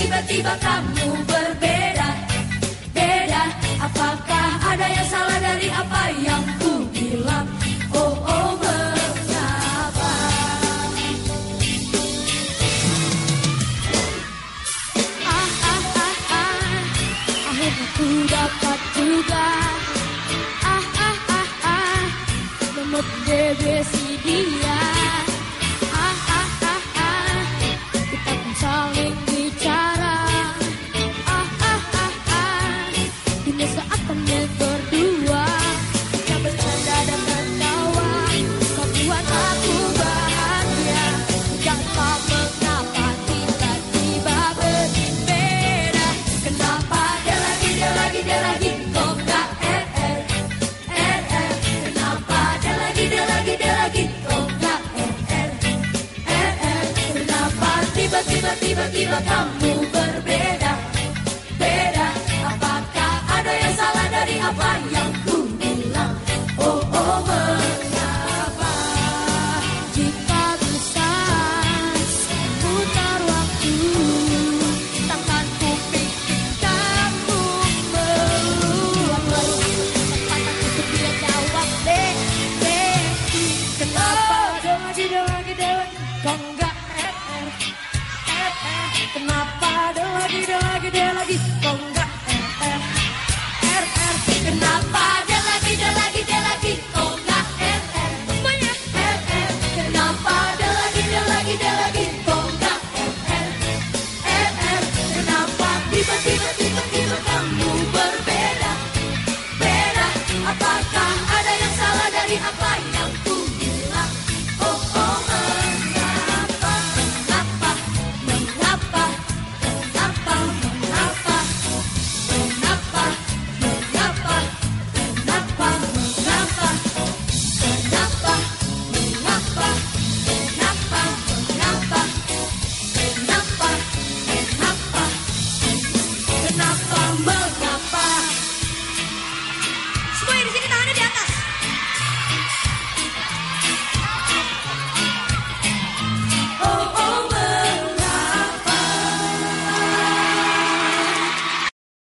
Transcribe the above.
tiba-tiba, kamu berbeda. Beda, apakah ada yang salah dari apa yang ku bilang? Oh, oh, mengapa Ah, ah, ah, ah. Akhirnya ku dapat juga Ah, ah, ah, ah. Nomor bebek gak RR, RR Kenapa tiba-tiba, tiba-tiba kamu